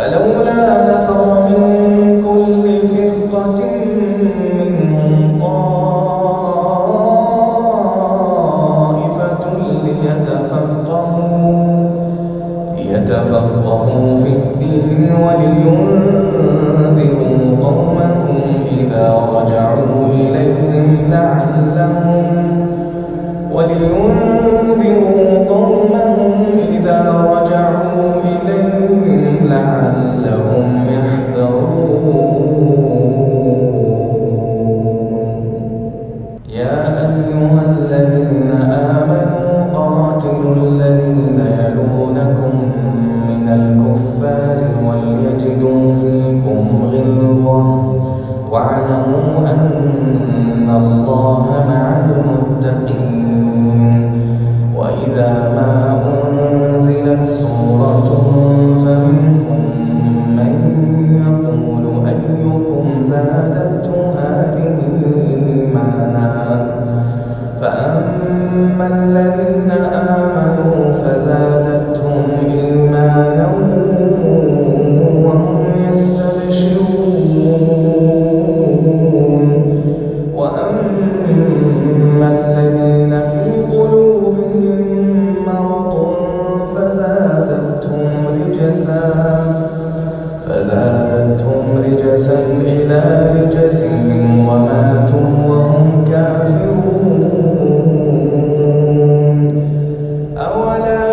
فلولا نفر من corações. أولا